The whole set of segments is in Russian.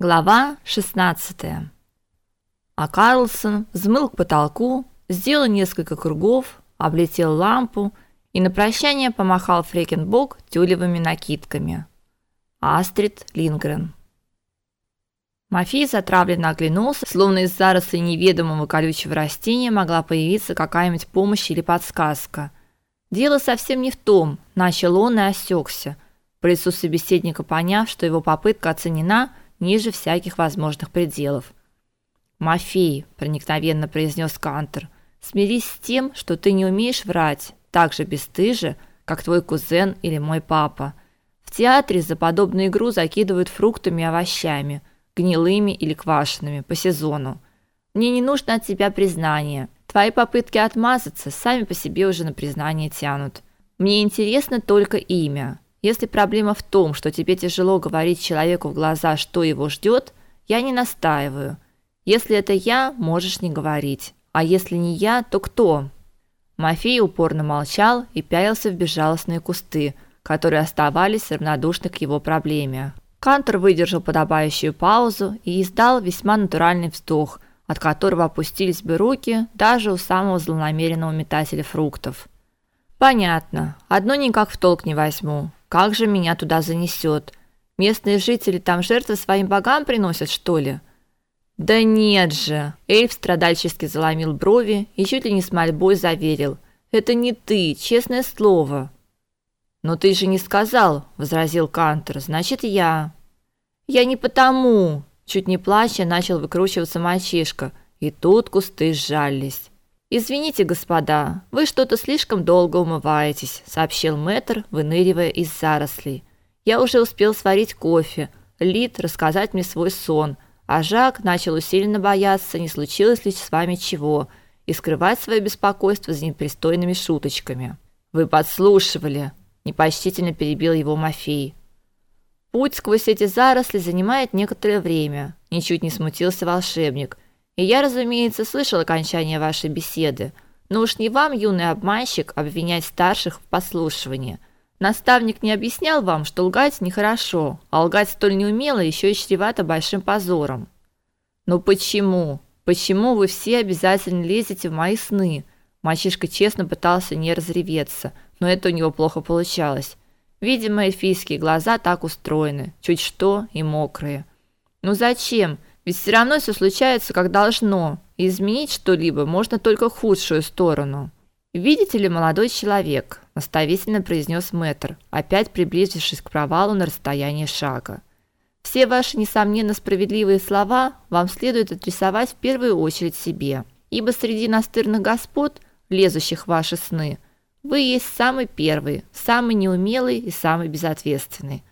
Глава 16. А Карлсон взмыл к потолку, сделал несколько кругов, облетел лампу и на прощание помахал Фрекенбок тюлевыми накидками. Астрид Лингрен. Мафий затравленно оглянулся, словно из зарослей неведомого колючего растения могла появиться какая-нибудь помощь или подсказка. Дело совсем не в том, начал он и осекся. По лицу собеседника поняв, что его попытка оценена – ниже всяких возможных пределов. "Мафей", проникновенно произнес Кантер. "Смирись с тем, что ты не умеешь врать, так же бесстыже, как твой кузен или мой папа. В театре за подобную игру закидывают фруктами и овощами, гнилыми или квашенными по сезону. Мне не нужно от тебя признания. Твои попытки отмазаться сами по себе уже на признание тянут. Мне интересно только имя. Если проблема в том, что тебе тяжело говорить человеку в глаза, что его ждет, я не настаиваю. Если это я, можешь не говорить. А если не я, то кто? Мафей упорно молчал и пялился в безжалостные кусты, которые оставались равнодушны к его проблеме. Кантор выдержал подобающую паузу и издал весьма натуральный вздох, от которого опустились бы руки даже у самого злонамеренного метателя фруктов. Понятно. Одно никак в толк не возьму. Как же меня туда занесет? Местные жители там жертвы своим богам приносят, что ли? Да нет же. Эльф страдальчески заломил брови и чуть ли не с мольбой заверил: "Это не ты, честное слово". "Но ты же не сказал", возразил Кантер. "Значит, я". "Я не потому", чуть не плача начал выкручиваться мальчишка, и тут кусты сжались. Извините, господа, вы что-то слишком долго умываетесь, сообщил Мэтр, выныривая из зарослей. Я уже успел сварить кофе, Лид рассказать мне свой сон, а Жак начал усиленно бояться, не случилось ли с вами чего, и скрывать свое беспокойство за непристойными шуточками. Вы подслушивали, непочтительно перебил его Мафей. Путь сквозь эти заросли занимает некоторое время, ничуть не смутился волшебник. И я, разумеется, слышал окончание вашей беседы, но уж не вам, юный обманщик, обвинять старших в подслушивании. Наставник не объяснял вам, что лгать нехорошо, а лгать столь неумело еще и чревато большим позором. Но почему? Почему вы все обязательно лезете в мои сны? Мальчишка честно пытался не разреветься, но это у него плохо получалось. Видимо, эльфийские глаза так устроены, чуть что и мокрые. Ну зачем? Ведь все равно все случается, как должно, изменить что-либо можно только худшую сторону. Видите ли, молодой человек, наставительно произнес Мэтр, опять приблизившись к провалу на расстояние шага. Все ваши несомненно справедливые слова вам следует адресовать в первую очередь себе, ибо среди настырных господ, лезущих в ваши сны, вы есть самый первый, самый неумелый и самый безответственный.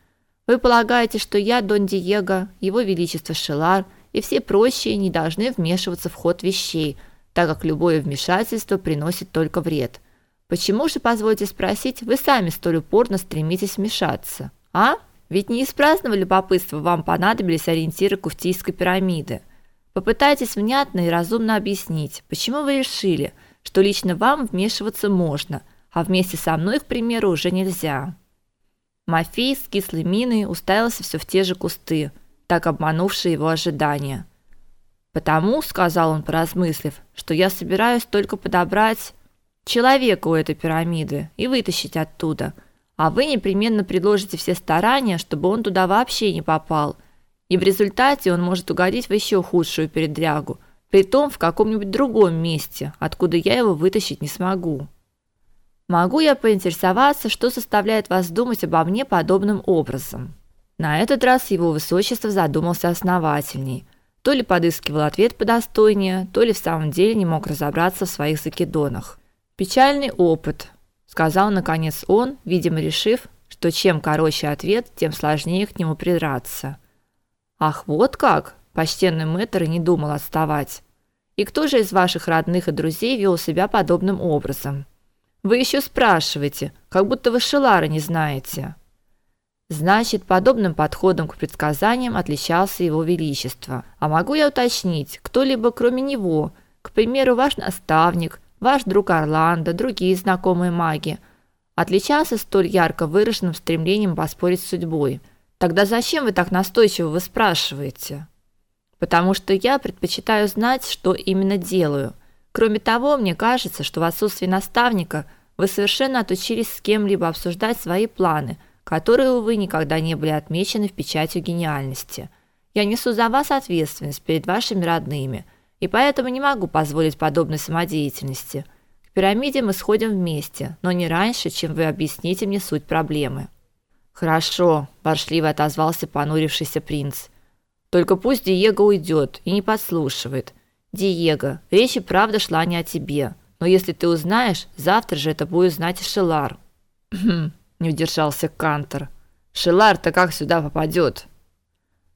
Вы полагаете, что я Дон Диего, его величество Шелар – и все прочие не должны вмешиваться в ход вещей, так как любое вмешательство приносит только вред. Почему же, позвольте спросить, вы сами столь упорно стремитесь вмешаться? А? Ведь не из праздного любопытства вам понадобились ориентиры Куфтийской пирамиды. Попытайтесь внятно и разумно объяснить, почему вы решили, что лично вам вмешиваться можно, а вместе со мной, к примеру, уже нельзя. Мафей с кислой миной уставился все в те же кусты, так обманувший его ожидания. Потому, сказал он, поразмыслив, что я собираюсь только подобрать человека у этой пирамиды и вытащить оттуда, а вы непременно предложите все старания, чтобы он туда вообще не попал. И в результате он может угодить в еще худшую передрягу, притом в каком-нибудь другом месте, откуда я его вытащить не смогу. Могу я поинтересоваться, что заставляет вас думать обо мне подобным образом? На этот раз его высочество задумался основательней. То ли подыскивал ответ подостойнее, то ли в самом деле не мог разобраться в своих закидонах. Печальный опыт, сказал наконец он, видимо, решив, что чем короче ответ, тем сложнее к нему придраться. Ах, вот как, почтенный мэтр не думал отставать. И кто же из ваших родных и друзей вел себя подобным образом? Вы еще спрашиваете, как будто вы Шелара не знаете. Значит, подобным подходом к предсказаниям отличался его величество. А могу я уточнить, кто-либо кроме него, к примеру, ваш наставник, ваш друг Орландо, другие знакомые маги, отличался столь ярко выраженным стремлением поспорить с судьбой? Тогда зачем вы так настойчиво вы спрашиваете? Потому что я предпочитаю знать, что именно делаю. Кроме того, мне кажется, что в отсутствие наставника вы совершенно отучились с кем-либо обсуждать свои планы, которые увы никогда не были отмечены в печатью гениальности. Я несу за вас ответственность перед вашими родными, и поэтому не могу позволить подобной самодеятельности. К пирамиде мы сходим вместе, но не раньше, чем вы объясните мне суть проблемы. Хорошо, воршливо отозвался понурившийся принц. Только пусть Диего уйдет и не подслушивает. Диего, речь и правда шла не о тебе. Но если ты узнаешь, завтра же это будет знать и Шелар. Не удержался Кантер. Шелар-то как сюда попадет?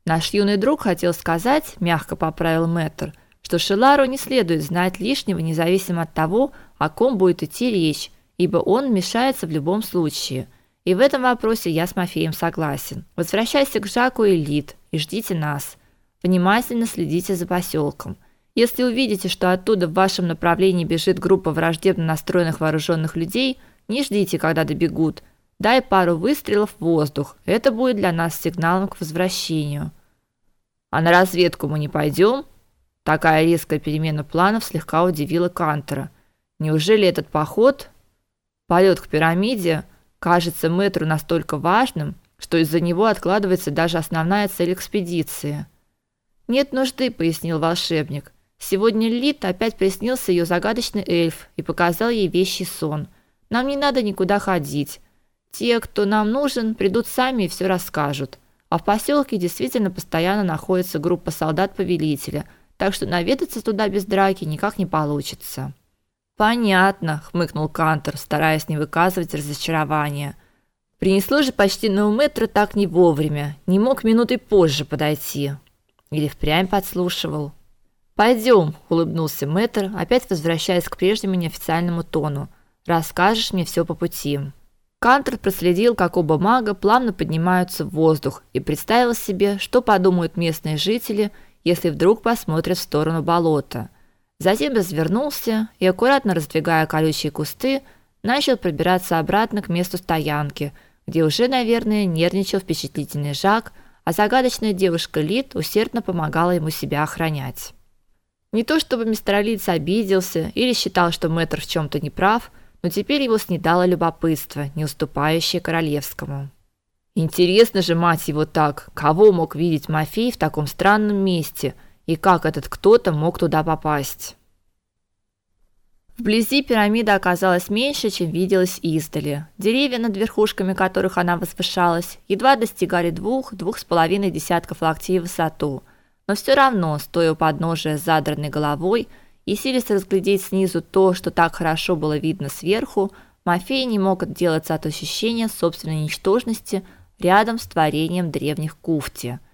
Наш юный друг хотел сказать, мягко поправил Мэтр, что Шелару не следует знать лишнего, независимо от того, о ком будет идти речь, ибо он вмешается в любом случае. И в этом вопросе я с Мафеем согласен. Возвращайся к Жаку и Лид и ждите нас. Внимательно следите за поселком. Если увидите, что оттуда в вашем направлении бежит группа враждебно настроенных вооруженных людей, не ждите, когда добегут. Дай пару выстрелов в воздух. Это будет для нас сигналом к возвращению. А на разведку мы не пойдем?» Такая резкая перемена планов слегка удивила Кантера. Неужели этот поход, полет к пирамиде, кажется мэтру настолько важным, что из-за него откладывается даже основная цель экспедиции. Нет нужды, пояснил волшебник. Сегодня Лит опять приснился ее загадочный эльф и показал ей вещий сон. Нам не надо никуда ходить. Те, кто нам нужен, придут сами и все расскажут. А в поселке действительно постоянно находится группа солдат повелителя, так что наведаться туда без драки никак не получится. Понятно, хмыкнул Кантер, стараясь не выказывать разочарования. Принесло же почти на метра так не вовремя, не мог минуты позже подойти. Или впрямь подслушивал. Пойдем, улыбнулся Мэтр, опять возвращаясь к прежнему неофициальному тону. Расскажешь мне все по пути. Кантер проследил, как оба мага плавно поднимаются в воздух и представил себе, что подумают местные жители, если вдруг посмотрят в сторону болота. Затем развернулся и, аккуратно раздвигая колючие кусты, начал пробираться обратно к месту стоянки, где уже, наверное, нервничал впечатлительный Жак, а загадочная девушка Лид усердно помогала ему себя охранять. Не то чтобы мистер Лиц обиделся или считал, что мэтр в чем то не прав, но теперь его снедало любопытство, не уступающее королевскому. Интересно же, мать его так, кого мог видеть Мафей в таком странном месте – и как этот кто-то мог туда попасть. Вблизи пирамида оказалась меньше, чем виделось издали. Деревья, над верхушками которых она возвышалась, едва достигали двух-двух с половиной десятков локтей в высоту. Но все равно, стоя у подножия с задранной головой и силясь разглядеть снизу то, что так хорошо было видно сверху, Мафей не мог отделаться от ощущения собственной ничтожности рядом с творением древних Куфти –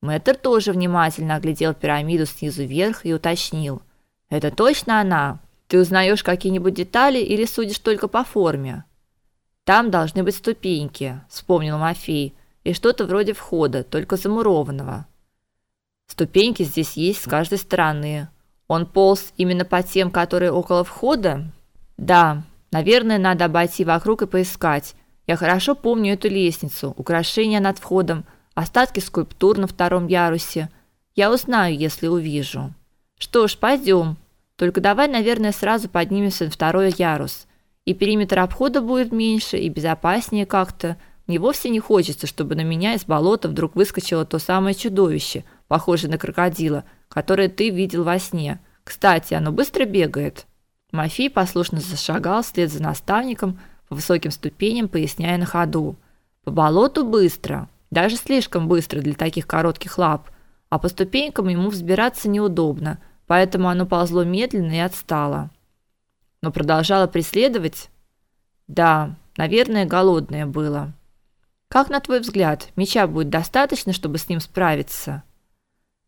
Мэтр тоже внимательно оглядел пирамиду снизу вверх и уточнил: "Это точно она? Ты узнаешь какие-нибудь детали или судишь только по форме?" "Там должны быть ступеньки", вспомнил Мафей, "и что-то вроде входа, только замурованного". "Ступеньки здесь есть с каждой стороны. Он полз именно по тем, которые около входа?" "Да, наверное, надо обойти вокруг и поискать. Я хорошо помню эту лестницу, украшения над входом" остатки скульптур на втором ярусе. Я узнаю, если увижу. Что ж, пойдем. Только давай, наверное, сразу поднимемся на второй ярус. И периметр обхода будет меньше, и безопаснее как-то. Мне вовсе не хочется, чтобы на меня из болота вдруг выскочило то самое чудовище, похожее на крокодила, которое ты видел во сне. Кстати, оно быстро бегает. Мафий послушно зашагал вслед за наставником по высоким ступеням, поясняя на ходу. По болоту быстро даже слишком быстро для таких коротких лап, а по ступенькам ему взбираться неудобно, поэтому оно ползло медленно и отстало. Но продолжало преследовать? Да, наверное, голодное было. Как на твой взгляд, меча будет достаточно, чтобы с ним справиться?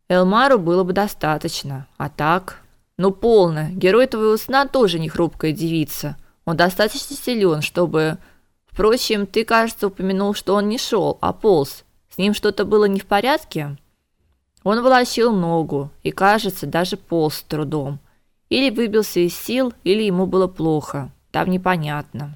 Элмару было бы достаточно, а так, ну полно. Герой твоего сна тоже не хрупкая девица. Он достаточно силен, чтобы Впрочем, ты, кажется, упомянул, что он не шел, а полз. С ним что-то было не в порядке? Он волочил ногу и, кажется, даже полз с трудом. Или выбился из сил, или ему было плохо. Там непонятно.